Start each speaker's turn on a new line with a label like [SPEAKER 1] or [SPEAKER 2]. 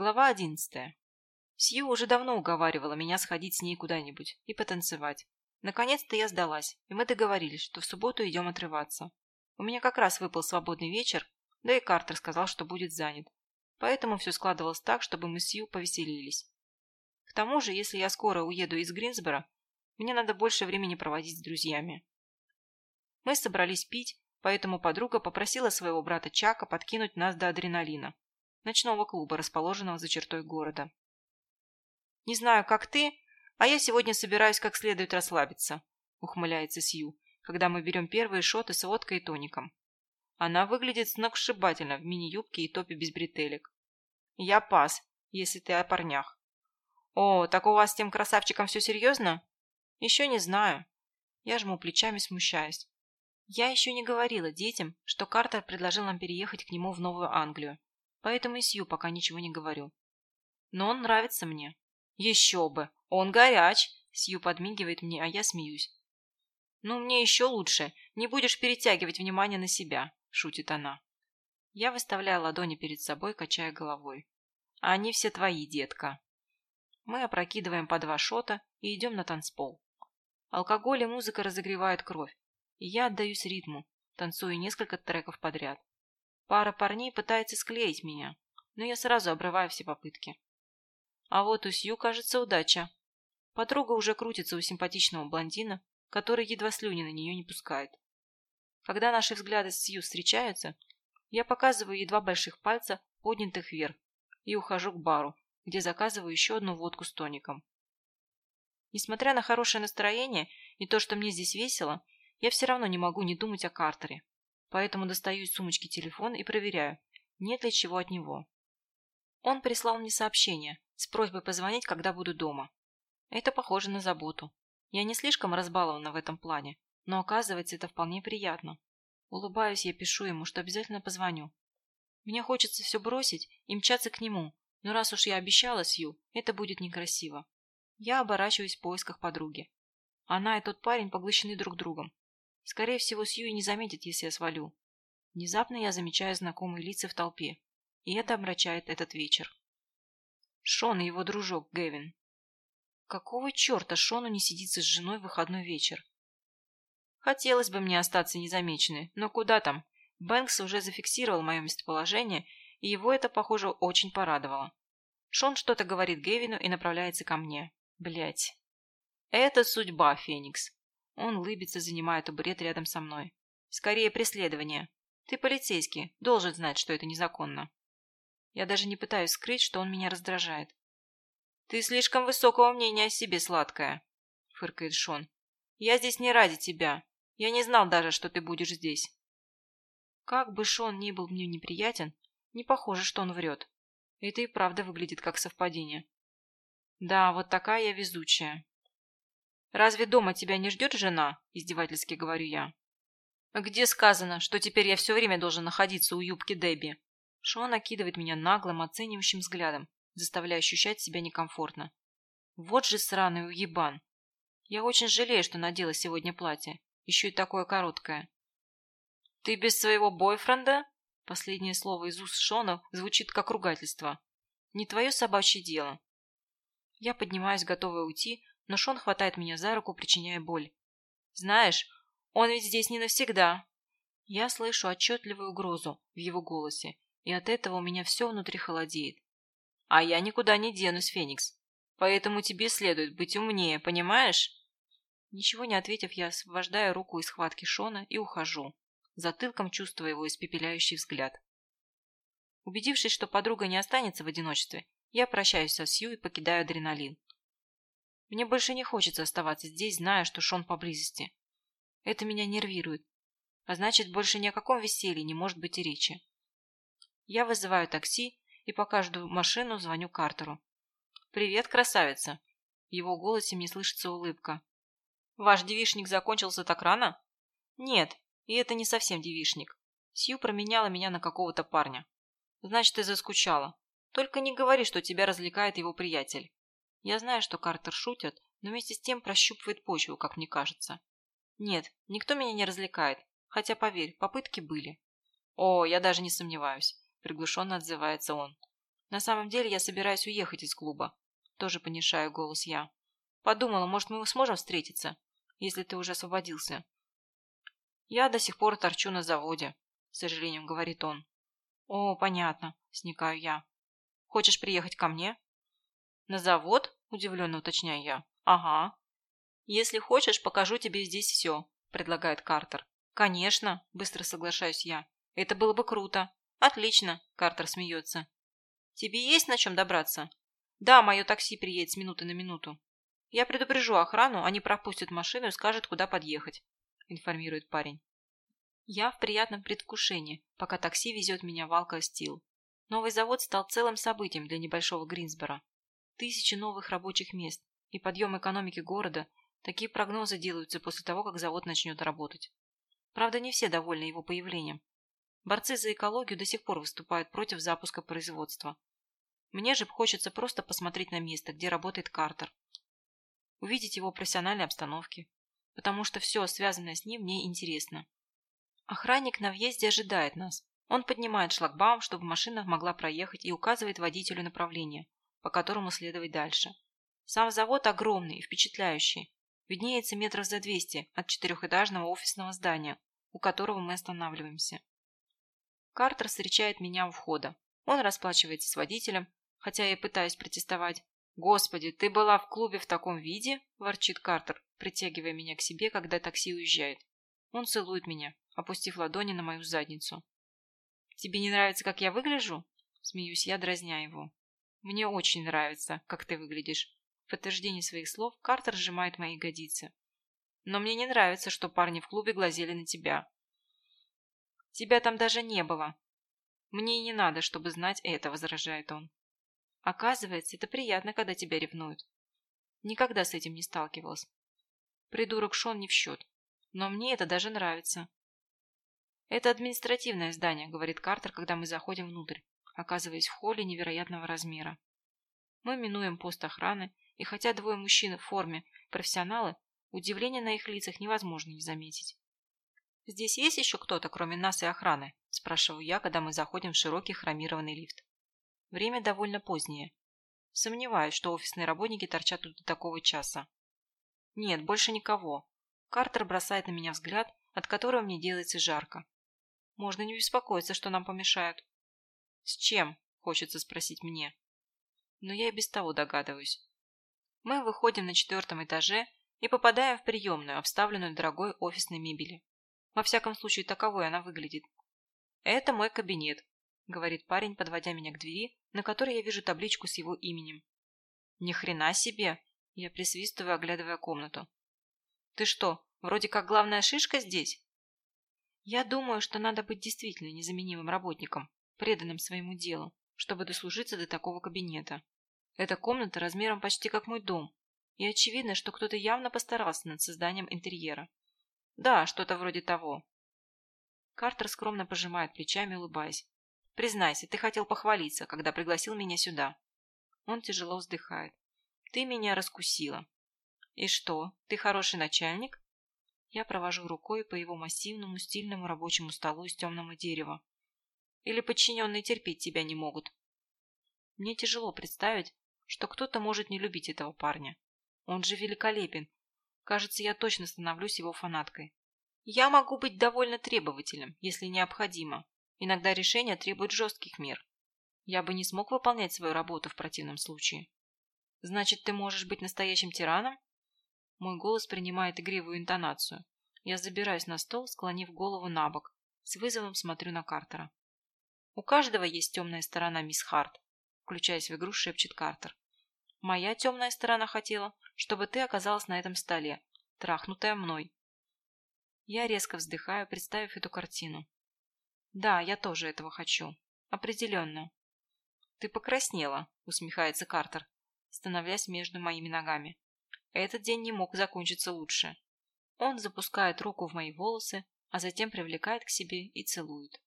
[SPEAKER 1] Глава одиннадцатая. Сью уже давно уговаривала меня сходить с ней куда-нибудь и потанцевать. Наконец-то я сдалась, и мы договорились, что в субботу идем отрываться. У меня как раз выпал свободный вечер, да и Картер сказал, что будет занят. Поэтому все складывалось так, чтобы мы с Сью повеселились. К тому же, если я скоро уеду из Гринсбора, мне надо больше времени проводить с друзьями. Мы собрались пить, поэтому подруга попросила своего брата Чака подкинуть нас до адреналина ночного клуба, расположенного за чертой города. «Не знаю, как ты, а я сегодня собираюсь как следует расслабиться», — ухмыляется Сью, когда мы берем первые шоты с водкой и тоником. Она выглядит сногсшибательно в мини-юбке и топе без бретелек. «Я пас, если ты о парнях». «О, так у вас с тем красавчиком все серьезно?» «Еще не знаю». Я жму плечами, смущаясь. Я еще не говорила детям, что Картер предложил нам переехать к нему в Новую Англию. Поэтому и Сью пока ничего не говорю. Но он нравится мне. Еще бы! Он горяч! Сью подмигивает мне, а я смеюсь. «Ну, мне еще лучше. Не будешь перетягивать внимание на себя», — шутит она. Я выставляю ладони перед собой, качая головой. «Они все твои, детка». Мы опрокидываем по два шота и идем на танцпол. Алкоголь и музыка разогревают кровь, и я отдаюсь ритму, танцую несколько треков подряд. Пара парней пытается склеить меня, но я сразу обрываю все попытки. А вот у Сью, кажется, удача. Подруга уже крутится у симпатичного блондина, который едва слюни на нее не пускает. Когда наши взгляды с Сью встречаются, я показываю едва больших пальца, поднятых вверх, и ухожу к бару, где заказываю еще одну водку с тоником. Несмотря на хорошее настроение и то, что мне здесь весело, я все равно не могу не думать о Картере поэтому достаю из сумочки телефон и проверяю, нет ли чего от него. Он прислал мне сообщение с просьбой позвонить, когда буду дома. Это похоже на заботу. Я не слишком разбалована в этом плане, но оказывается, это вполне приятно. Улыбаюсь, я пишу ему, что обязательно позвоню. Мне хочется все бросить и мчаться к нему, но раз уж я обещала Сью, это будет некрасиво. Я оборачиваюсь в поисках подруги. Она и тот парень поглощены друг другом. Скорее всего, Сьюи не заметит, если я свалю. Внезапно я замечаю знакомые лица в толпе, и это омрачает этот вечер. Шон и его дружок Гэвин. Какого черта Шону не сидится с женой в выходной вечер? Хотелось бы мне остаться незамеченной, но куда там? Бэнкс уже зафиксировал мое местоположение, и его это, похоже, очень порадовало. Шон что-то говорит Гэвину и направляется ко мне. Блять. Это судьба, Феникс. Он улыбится, занимая табурет рядом со мной. Скорее преследование. Ты полицейский, должен знать, что это незаконно. Я даже не пытаюсь скрыть, что он меня раздражает. Ты слишком высокого мнения о себе, сладкая, фыркает Шон. Я здесь не ради тебя. Я не знал даже, что ты будешь здесь. Как бы Шон ни был мне неприятен, не похоже, что он врет. Это и правда выглядит как совпадение. Да, вот такая я везучая. «Разве дома тебя не ждет жена?» – издевательски говорю я. «Где сказано, что теперь я все время должен находиться у юбки Дебби?» Шон окидывает меня наглым, оценивающим взглядом, заставляя ощущать себя некомфортно. Вот же сраный уебан. Я очень жалею, что надела сегодня платье, еще и такое короткое. «Ты без своего бойфренда?» Последнее слово из уст Шона звучит как ругательство. «Не твое собачье дело». Я поднимаюсь, готовая уйти, но Шон хватает меня за руку, причиняя боль. «Знаешь, он ведь здесь не навсегда». Я слышу отчетливую угрозу в его голосе, и от этого у меня все внутри холодеет. «А я никуда не денусь, Феникс, поэтому тебе следует быть умнее, понимаешь?» Ничего не ответив, я освобождаю руку из схватки Шона и ухожу, затылком чувствуя его испепеляющий взгляд. Убедившись, что подруга не останется в одиночестве, я прощаюсь со Сью и покидаю адреналин. Мне больше не хочется оставаться здесь, зная, что Шон поблизости. Это меня нервирует. А значит, больше ни о каком веселье не может быть и речи. Я вызываю такси и пока жду машину, звоню Картеру. «Привет, красавица!» В его голосе мне слышится улыбка. «Ваш девишник закончился так рано?» «Нет, и это не совсем девишник. Сью променяла меня на какого-то парня. Значит, ты заскучала. Только не говори, что тебя развлекает его приятель. Я знаю, что Картер шутит, но вместе с тем прощупывает почву, как мне кажется. Нет, никто меня не развлекает, хотя, поверь, попытки были. О, я даже не сомневаюсь, приглушенно отзывается он. На самом деле я собираюсь уехать из клуба. Тоже понижаю голос я. Подумала, может, мы сможем встретиться, если ты уже освободился. Я до сих пор торчу на заводе, с сожалением говорит он. О, понятно, сникаю я. Хочешь приехать ко мне? На завод? Удивленно уточняю я. Ага. Если хочешь, покажу тебе здесь все, предлагает Картер. Конечно, быстро соглашаюсь я. Это было бы круто. Отлично, Картер смеется. Тебе есть на чем добраться? Да, мое такси приедет с минуты на минуту. Я предупрежу охрану, они пропустят машину и скажут, куда подъехать информирует парень. Я в приятном предвкушении, пока такси везет меня в Алка-Стил. Новый завод стал целым событием для небольшого Гринсбора. Тысячи новых рабочих мест и подъем экономики города – такие прогнозы делаются после того, как завод начнет работать. Правда, не все довольны его появлением. Борцы за экологию до сих пор выступают против запуска производства. Мне же хочется просто посмотреть на место, где работает Картер. Увидеть его профессиональной обстановки, потому что все, связанное с ним, мне интересно. Охранник на въезде ожидает нас. Он поднимает шлагбаум, чтобы машина могла проехать, и указывает водителю направление, по которому следовать дальше. Сам завод огромный и впечатляющий. Виднеется метров за 200 от четырехэтажного офисного здания, у которого мы останавливаемся. Картер встречает меня у входа. Он расплачивается с водителем, хотя я пытаюсь протестовать. «Господи, ты была в клубе в таком виде?» – ворчит Картер, притягивая меня к себе, когда такси уезжает. Он целует меня, опустив ладони на мою задницу. «Тебе не нравится, как я выгляжу?» – смеюсь я, дразня его. «Мне очень нравится, как ты выглядишь». В подтверждение своих слов Картер сжимает мои ягодицы. «Но мне не нравится, что парни в клубе глазели на тебя». «Тебя там даже не было». «Мне и не надо, чтобы знать это», – возражает он. Оказывается, это приятно, когда тебя ревнуют. Никогда с этим не сталкивалась. Придурок Шон не в счет. Но мне это даже нравится. Это административное здание, говорит Картер, когда мы заходим внутрь, оказываясь в холле невероятного размера. Мы минуем пост охраны, и хотя двое мужчин в форме профессионалы, удивление на их лицах невозможно не заметить. «Здесь есть еще кто-то, кроме нас и охраны?» – спрашиваю я, когда мы заходим в широкий хромированный лифт. Время довольно позднее. Сомневаюсь, что офисные работники торчат тут до такого часа. Нет, больше никого. Картер бросает на меня взгляд, от которого мне делается жарко. Можно не беспокоиться, что нам помешают. С чем? Хочется спросить мне. Но я и без того догадываюсь. Мы выходим на четвертом этаже и попадаем в приемную, обставленную дорогой офисной мебелью. Во всяком случае, таковой она выглядит. Это мой кабинет, говорит парень, подводя меня к двери, на которой я вижу табличку с его именем. Ни хрена себе! Я присвистываю, оглядывая комнату. Ты что, вроде как главная шишка здесь? Я думаю, что надо быть действительно незаменимым работником, преданным своему делу, чтобы дослужиться до такого кабинета. Эта комната размером почти как мой дом, и очевидно, что кто-то явно постарался над созданием интерьера. Да, что-то вроде того. Картер скромно пожимает плечами, улыбаясь. Признайся, ты хотел похвалиться, когда пригласил меня сюда. Он тяжело вздыхает. Ты меня раскусила. И что, ты хороший начальник? Я провожу рукой по его массивному стильному рабочему столу из темного дерева. Или подчиненные терпеть тебя не могут? Мне тяжело представить, что кто-то может не любить этого парня. Он же великолепен. Кажется, я точно становлюсь его фанаткой. Я могу быть довольно требовательным, если необходимо, Иногда решения требуют жестких мер. Я бы не смог выполнять свою работу в противном случае. Значит, ты можешь быть настоящим тираном? Мой голос принимает игривую интонацию. Я забираюсь на стол, склонив голову на бок. С вызовом смотрю на Картера. У каждого есть темная сторона, мисс Харт. Включаясь в игру, шепчет Картер. Моя темная сторона хотела, чтобы ты оказалась на этом столе, трахнутая мной. Я резко вздыхаю, представив эту картину. Да, я тоже этого хочу. Определенно. Ты покраснела, усмехается Картер, становясь между моими ногами. Этот день не мог закончиться лучше. Он запускает руку в мои волосы, а затем привлекает к себе и целует.